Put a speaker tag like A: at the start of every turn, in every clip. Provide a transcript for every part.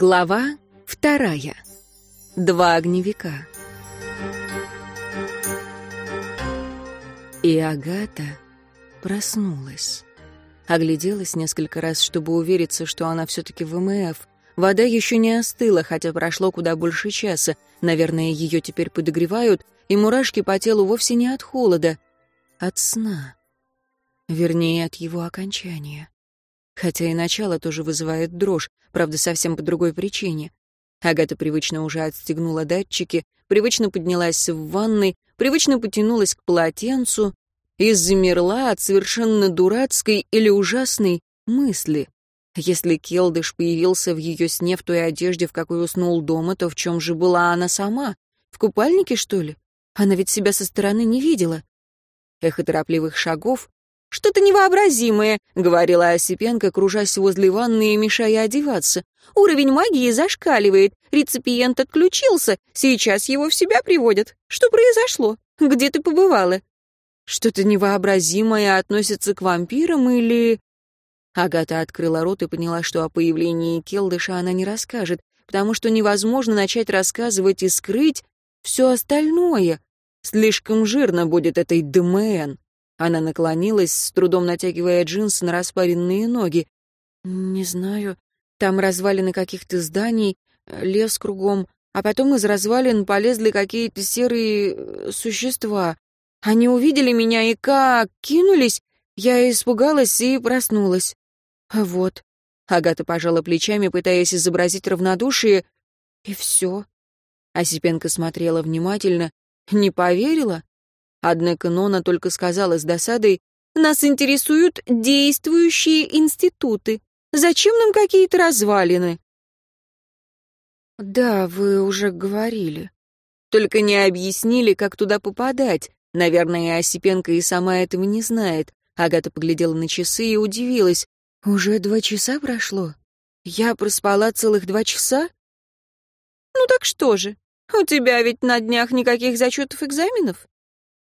A: Глава вторая. Два огневика. И Агата проснулась. Огляделась несколько раз, чтобы увериться, что она все-таки в МФ. Вода еще не остыла, хотя прошло куда больше часа. Наверное, ее теперь подогревают, и мурашки по телу вовсе не от холода, от сна. Вернее, от его окончания. Хотя и начало тоже вызывает дрожь, правда, совсем по другой причине. Агата привычно уже отстегнула датчики, привычно поднялась в ванной, привычно потянулась к полотенцу и замерла от совершенно дурацкой или ужасной мысли. Если Келдыш появился в ее сне в той одежде, в какой уснул дома, то в чем же была она сама? В купальнике, что ли? Она ведь себя со стороны не видела. Эхо торопливых шагов, «Что-то невообразимое», — говорила Осипенко, кружась возле ванны и мешая одеваться. «Уровень магии зашкаливает. Реципиент отключился. Сейчас его в себя приводят. Что произошло? Где ты побывала?» «Что-то невообразимое относится к вампирам или...» Агата открыла рот и поняла, что о появлении Келдыша она не расскажет, потому что невозможно начать рассказывать и скрыть все остальное. Слишком жирно будет этой ДМН. Она наклонилась, с трудом натягивая джинсы на распаренные ноги. «Не знаю. Там развалины каких-то зданий, лес кругом, а потом из развалин полезли какие-то серые э, существа. Они увидели меня и как кинулись, я испугалась и проснулась. А вот». Агата пожала плечами, пытаясь изобразить равнодушие, и все. Осипенко смотрела внимательно, не поверила. Однако Нона только сказала с досадой, «Нас интересуют действующие институты. Зачем нам какие-то развалины?» «Да, вы уже говорили. Только не объяснили, как туда попадать. Наверное, Осипенко и сама этого не знает». Агата поглядела на часы и удивилась. «Уже два часа прошло? Я проспала целых два часа?» «Ну так что же? У тебя ведь на днях никаких зачетов экзаменов?»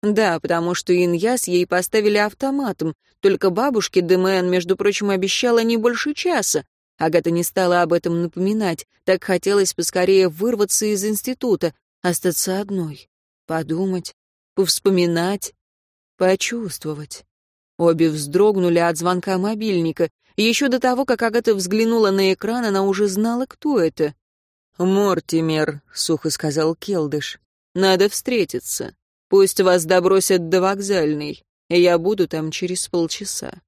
A: Да, потому что Иньяс ей поставили автоматом, только бабушке Демен, между прочим, обещала не больше часа. Агата не стала об этом напоминать, так хотелось поскорее вырваться из института, остаться одной, подумать, повспоминать, почувствовать. Обе вздрогнули от звонка мобильника. Еще до того, как Агата взглянула на экран, она уже знала, кто это. «Мортимер», — сухо сказал Келдыш, — «надо встретиться». Пусть вас добросят до вокзальной. Я буду там через полчаса.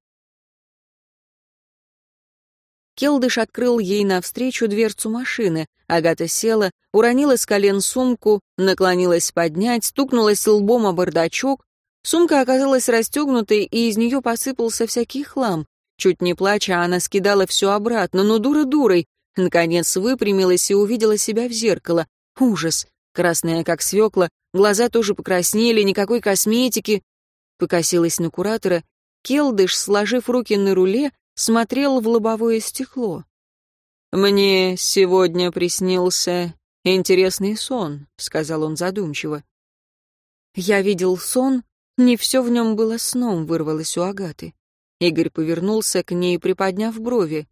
A: Келдыш открыл ей навстречу дверцу машины. Агата села, уронила с колен сумку, наклонилась поднять, стукнулась лбом о бардачок. Сумка оказалась расстегнутой, и из нее посыпался всякий хлам. Чуть не плача, она скидала все обратно, но дура дурой. Наконец выпрямилась и увидела себя в зеркало. Ужас! Красная, как свекла, глаза тоже покраснели, никакой косметики. Покосилась на куратора. Келдыш, сложив руки на руле, смотрел в лобовое стекло. «Мне сегодня приснился интересный сон», — сказал он задумчиво. «Я видел сон, не все в нем было сном», — вырвалось у Агаты. Игорь повернулся к ней, приподняв брови.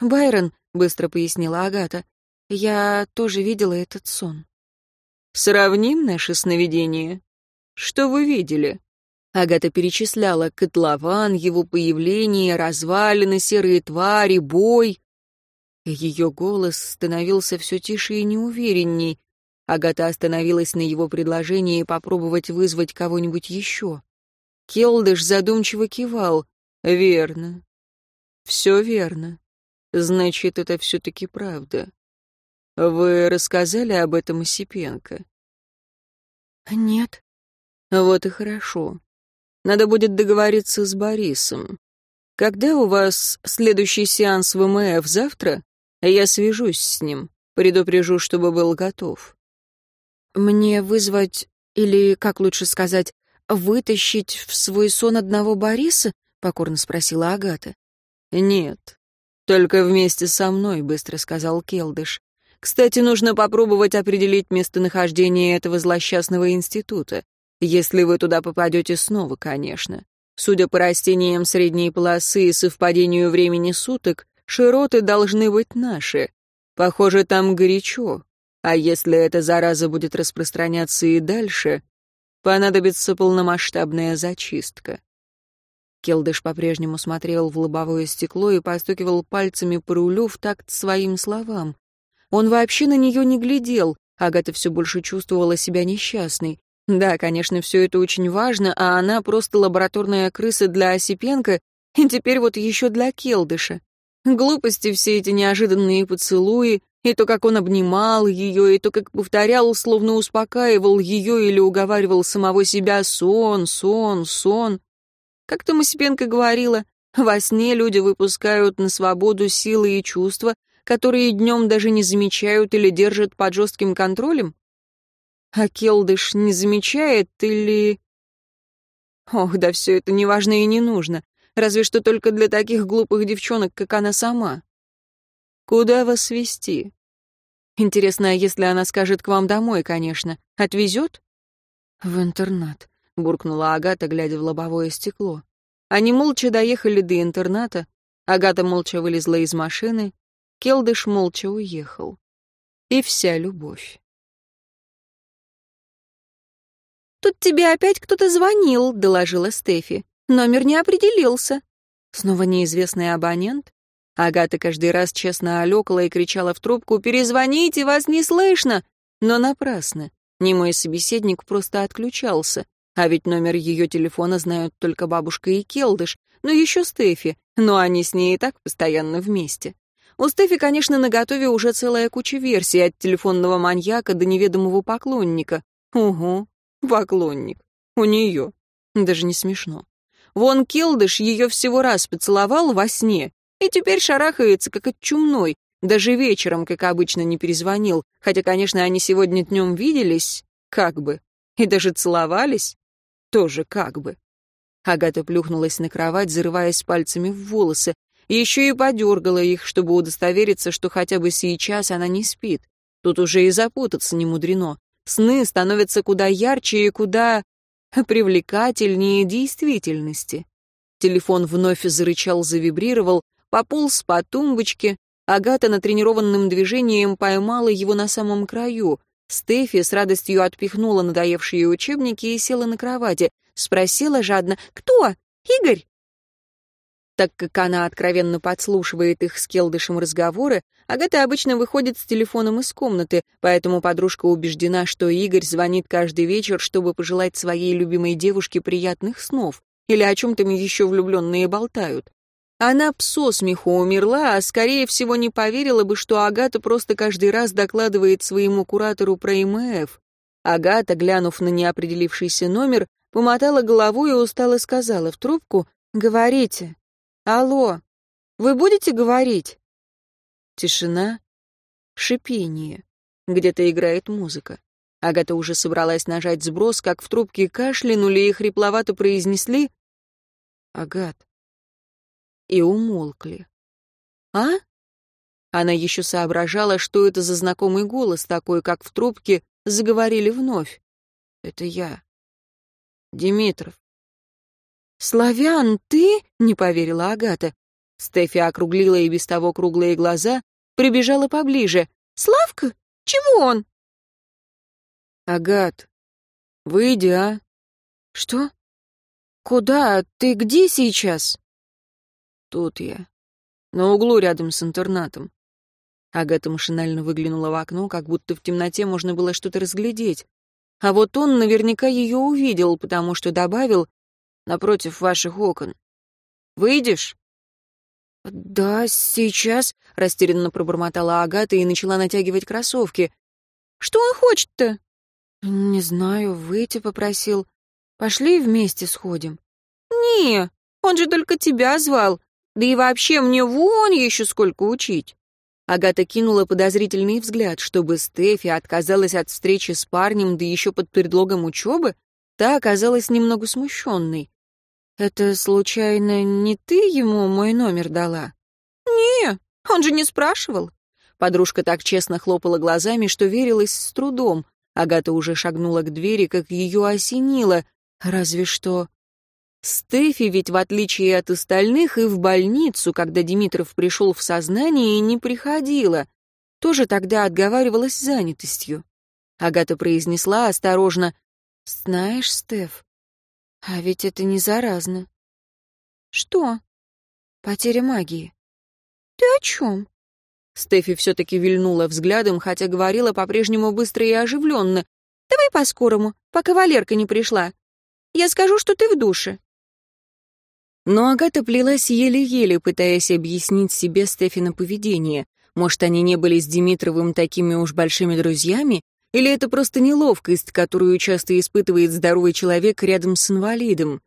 A: «Байрон», — быстро пояснила Агата, — «я тоже видела этот сон». Сравним наши сновидения. Что вы видели? Агата перечисляла котлован, его появление, развалины, серые твари, бой. Ее голос становился все тише и неуверенней. Агата остановилась на его предложении попробовать вызвать кого-нибудь еще. Келдыш задумчиво кивал. «Верно. Все верно. Значит, это все-таки правда. Вы рассказали об этом Осипенко?
B: Нет.
A: Вот и хорошо. Надо будет договориться с Борисом. Когда у вас следующий сеанс в МФ завтра? Я свяжусь с ним, предупрежу, чтобы был готов.
B: Мне вызвать, или, как лучше сказать, вытащить в свой сон одного Бориса? Покорно спросила Агата.
A: Нет, только вместе со мной, быстро сказал Келдыш. Кстати, нужно попробовать определить местонахождение этого злосчастного института. Если вы туда попадете снова, конечно. Судя по растениям средней полосы и совпадению времени суток, широты должны быть наши. Похоже, там горячо. А если эта зараза будет распространяться и дальше, понадобится полномасштабная зачистка. Келдыш по-прежнему смотрел в лобовое стекло и постукивал пальцами по рулю в такт своим словам. Он вообще на нее не глядел, Агата все больше чувствовала себя несчастной. Да, конечно, все это очень важно, а она просто лабораторная крыса для Осипенко, и теперь вот еще для Келдыша. Глупости все эти неожиданные поцелуи, и то, как он обнимал ее, и то, как повторял, словно успокаивал ее или уговаривал самого себя «сон, сон, сон». Как там Осипенко говорила, во сне люди выпускают на свободу силы и чувства, которые днем даже не замечают или держат под жестким контролем? А Келдыш не замечает или... Ох, да все это неважно и не нужно. Разве что только для таких глупых девчонок, как она сама. Куда вас вести? Интересно, а если она скажет к вам домой, конечно, отвезет? В интернат, буркнула Агата, глядя в лобовое стекло. Они молча доехали до интерната. Агата молча вылезла из машины. Келдыш молча уехал. И вся любовь.
B: «Тут тебе опять кто-то звонил», — доложила Стефи. «Номер не определился». Снова неизвестный абонент? Агата каждый раз честно олекала и кричала в трубку «Перезвоните, вас не слышно!» Но напрасно. Немой собеседник просто отключался. А ведь номер ее телефона знают только бабушка и Келдыш, но еще Стефи, но они с ней и так постоянно вместе. У Стефи, конечно, наготове уже целая куча версий от телефонного маньяка до неведомого поклонника. Угу, Поклонник. У нее. Даже не смешно. Вон Келдыш ее всего раз поцеловал во сне, и теперь шарахается, как от чумной. Даже вечером, как обычно, не перезвонил, хотя, конечно, они сегодня днем виделись, как бы, и даже целовались, тоже как бы. Агата плюхнулась на кровать, зарываясь пальцами в волосы, еще и подергала их, чтобы удостовериться, что хотя бы сейчас она не спит. Тут уже и запутаться не мудрено. Сны становятся куда ярче и куда привлекательнее действительности. Телефон вновь зарычал, завибрировал, пополз по тумбочке. Агата натренированным движением поймала его на самом краю. Стефи с радостью отпихнула надоевшие учебники и села на кровати. Спросила жадно «Кто? Игорь?» Так как она откровенно подслушивает их с Келдышем разговоры, Агата обычно выходит с телефоном из комнаты, поэтому подружка убеждена, что Игорь звонит каждый вечер, чтобы пожелать своей любимой девушке приятных снов, или о чем там еще влюбленные болтают. Она псо смеху умерла, а скорее всего не поверила бы, что Агата просто каждый раз докладывает своему куратору про ИМФ. Агата, глянув на неопределившийся номер, помотала головой и устало сказала в трубку «Говорите». «Алло, вы будете говорить?» Тишина, шипение. Где-то играет музыка. Агата уже собралась нажать сброс, как в трубке кашлянули и хрипловато произнесли «Агат». И умолкли. «А?» Она еще соображала, что это за знакомый голос такой, как в трубке, заговорили вновь. «Это я. Димитров. «Славян, ты?» — не поверила Агата. Стефи округлила и без того круглые глаза, прибежала поближе. «Славка? Чего он?»
A: «Агат, выйди, а?»
B: «Что? Куда? Ты где сейчас?»
A: «Тут я. На углу рядом с интернатом». Агата машинально выглянула в окно, как будто в темноте можно было что-то разглядеть. А вот он наверняка ее увидел, потому что добавил напротив ваших окон. Выйдешь?»
B: «Да, сейчас», — растерянно пробормотала Агата и начала натягивать кроссовки. «Что он хочет-то?» «Не знаю, выйти попросил. Пошли вместе сходим». «Не, он же только тебя звал. Да и вообще мне вон еще сколько учить».
A: Агата кинула подозрительный взгляд, чтобы Стефи отказалась от встречи с парнем, да еще под предлогом учебы. Та оказалась немного смущенной. «Это, случайно, не ты ему мой номер дала?»
B: «Не, он же не спрашивал».
A: Подружка так честно хлопала глазами, что верилась с трудом. Агата уже шагнула к двери, как ее осенило. Разве что... Стефи ведь, в отличие от остальных, и в больницу, когда Димитров пришел в сознание, не приходила.
B: тоже тогда отговаривалась занятостью. Агата произнесла осторожно. «Знаешь, Стеф, а ведь это не заразно». «Что?» «Потеря магии». «Ты о чем?» Стефи все-таки вильнула взглядом, хотя говорила по-прежнему быстро и оживленно. «Давай по-скорому, пока Валерка не пришла. Я скажу, что ты в душе».
A: Но Агата плелась еле-еле, пытаясь объяснить себе Стефина поведение. Может, они не были с Димитровым такими уж большими друзьями? Или это просто неловкость, которую часто испытывает здоровый человек рядом с инвалидом?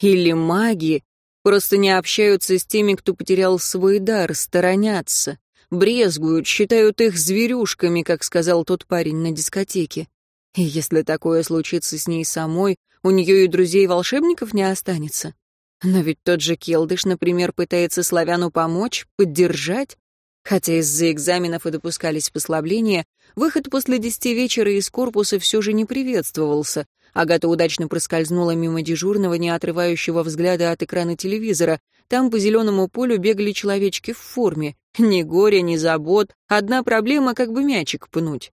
A: Или маги просто не общаются с теми, кто потерял свой дар, сторонятся, брезгуют, считают их зверюшками, как сказал тот парень на дискотеке. И если такое случится с ней самой, у нее и друзей-волшебников не останется. Но ведь тот же Келдыш, например, пытается славяну помочь, поддержать. Хотя из-за экзаменов и допускались послабления, выход после десяти вечера из корпуса все же не приветствовался. Агата удачно проскользнула мимо дежурного, не отрывающего взгляда от экрана телевизора. Там по зеленому полю бегали человечки в форме. Ни горя, ни забот. Одна проблема — как бы мячик пнуть.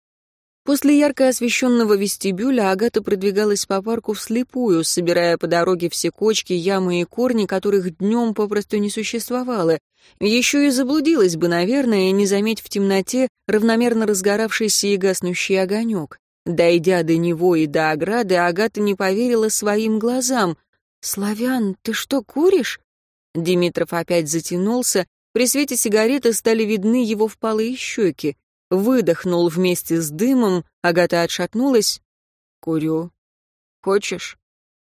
A: После ярко освещенного вестибюля Агата продвигалась по парку вслепую, собирая по дороге все кочки, ямы и корни, которых днем попросту не существовало. Еще и заблудилась бы, наверное, не заметь в темноте равномерно разгоравшийся и гаснущий огонек. Дойдя до него и до ограды, Агата не поверила своим глазам. «Славян, ты что, куришь?» Димитров опять затянулся, при свете сигареты стали видны его впалые щеки выдохнул вместе с дымом, Агата отшатнулась. «Курю. Хочешь?»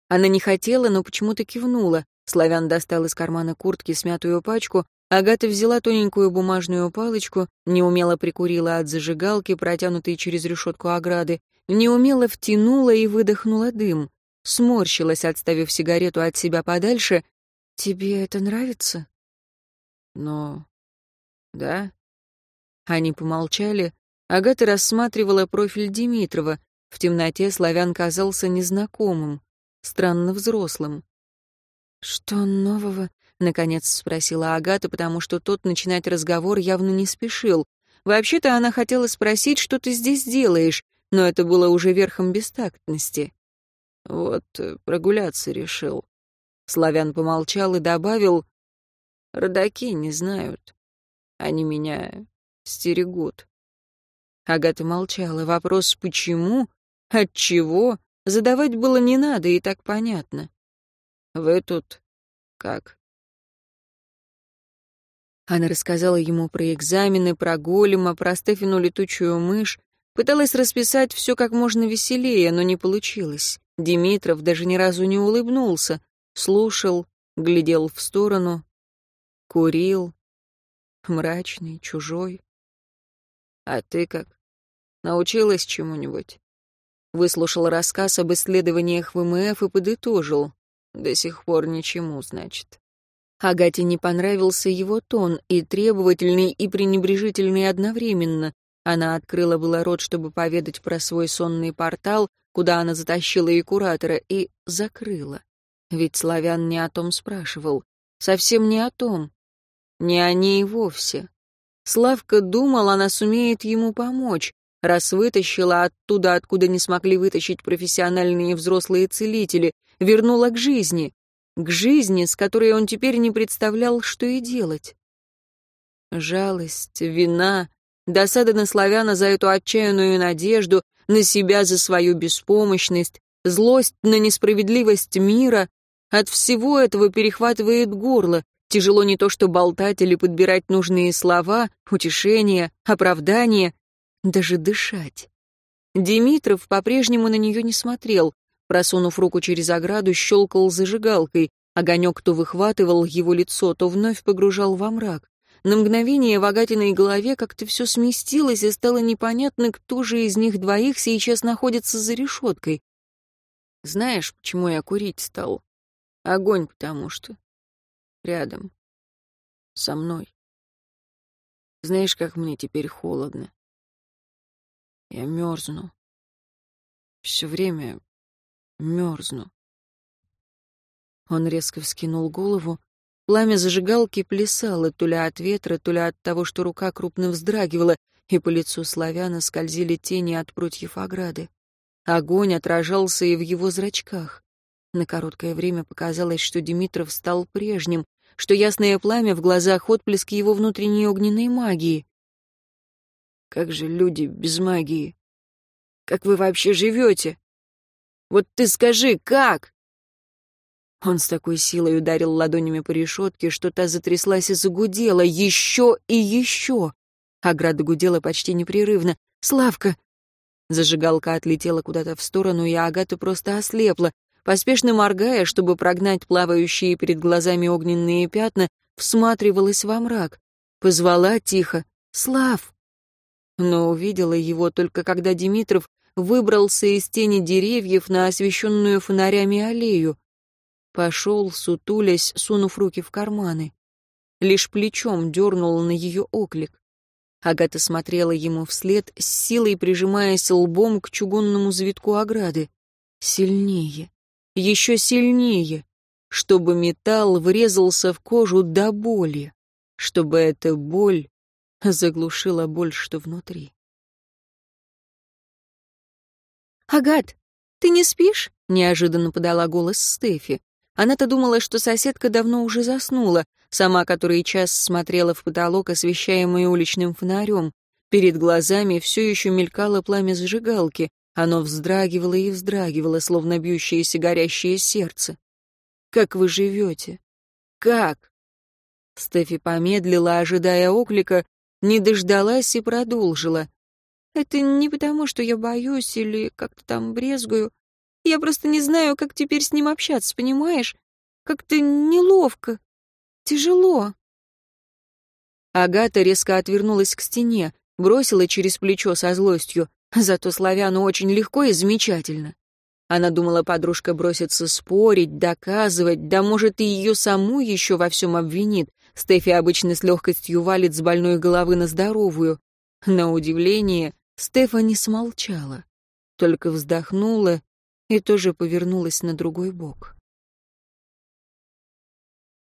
A: Она не хотела, но почему-то кивнула. Славян достал из кармана куртки смятую пачку, Агата взяла тоненькую бумажную палочку, неумело прикурила от зажигалки, протянутой через решетку ограды, неумело втянула и выдохнула дым. Сморщилась, отставив сигарету от себя подальше. «Тебе это нравится?» «Ну, да», они помолчали. Агата рассматривала профиль Димитрова. В темноте славян казался незнакомым, странно взрослым. «Что нового?» — наконец спросила Агата, потому что тот начинать разговор явно не спешил. Вообще-то она хотела спросить, что ты здесь делаешь, но это было уже верхом бестактности. «Вот, э, прогуляться решил». Славян помолчал и добавил, «Родаки не знают. Они меня стерегут. Агата молчала. Вопрос «почему?», «отчего?» задавать было не надо, и так понятно. «Вы тут как?» Она рассказала ему про экзамены, про голема, про Стефину летучую мышь, пыталась расписать все как можно веселее, но не получилось. Димитров даже ни разу не улыбнулся, слушал, глядел в сторону, курил, мрачный, чужой. А ты как? Научилась чему-нибудь? Выслушал рассказ об исследованиях ВМФ и подытожил. До сих пор ничему, значит. Агате не понравился его тон, и требовательный, и пренебрежительный одновременно. Она открыла было рот, чтобы поведать про свой сонный портал, куда она затащила и куратора, и закрыла. Ведь Славян не о том спрашивал. Совсем не о том. Не о ней вовсе. Славка думал, она сумеет ему помочь, раз вытащила оттуда, откуда не смогли вытащить профессиональные взрослые целители, вернула к жизни, к жизни, с которой он теперь не представлял, что и делать. Жалость, вина, досада на славяна за эту отчаянную надежду, на себя за свою беспомощность, злость на несправедливость мира — от всего этого перехватывает горло, Тяжело не то что болтать или подбирать нужные слова, утешения, оправдания, даже дышать. Димитров по-прежнему на нее не смотрел, просунув руку через ограду, щелкал зажигалкой, огонек то выхватывал его лицо, то вновь погружал во мрак. На мгновение в Агатиной голове как-то все сместилось, и стало непонятно, кто же из них двоих сейчас находится за решеткой. Знаешь, почему я курить стал? Огонь, потому что рядом. Со мной. Знаешь, как мне теперь холодно? Я мерзну. Все время мерзну. Он резко вскинул голову. Пламя зажигалки плясало то ли от ветра, то ли от того, что рука крупно вздрагивала. и по лицу славяна скользили тени от прутьев ограды. Огонь отражался и в его зрачках. На короткое время показалось, что Димитров стал прежним, что ясное пламя в глазах — отблеск его внутренней огненной магии. «Как же люди без магии? Как вы вообще живете? Вот ты скажи, как?» Он с такой силой ударил ладонями по решетке, что та затряслась и загудела. Еще и еще. Ограда гудела почти непрерывно. «Славка!» Зажигалка отлетела куда-то в сторону, и Агата просто ослепла. Поспешно моргая, чтобы прогнать плавающие перед глазами огненные пятна, всматривалась во мрак. Позвала тихо «Слав!» Но увидела его только когда Димитров выбрался из тени деревьев на освещенную фонарями аллею. Пошел, сутулясь, сунув руки в карманы. Лишь плечом дернул на ее оклик. Агата смотрела ему вслед, с силой прижимаясь лбом к чугунному завитку ограды. Сильнее, еще сильнее, чтобы металл врезался в кожу до боли, чтобы эта боль заглушила боль, что внутри.
B: «Агат, ты не спишь?» — неожиданно подала голос Стефи. Она-то думала, что соседка давно уже заснула, сама который час смотрела в потолок, освещаемый уличным фонарем. Перед глазами все еще мелькало пламя зажигалки. Оно вздрагивало и вздрагивало, словно бьющееся горящее сердце. «Как вы живете? Как?» Стефи помедлила, ожидая оклика, не дождалась и продолжила. «Это не потому, что я боюсь или как-то там брезгую. Я просто не знаю, как теперь с ним общаться, понимаешь? Как-то неловко, тяжело. Агата резко отвернулась к стене, бросила через плечо со злостью. Зато славяну очень легко и замечательно. Она думала, подружка бросится спорить, доказывать, да может и ее саму еще во всем обвинит. Стефи обычно с легкостью валит с больной головы на здоровую. На удивление, Стефа не смолчала, только вздохнула и тоже повернулась на другой бок.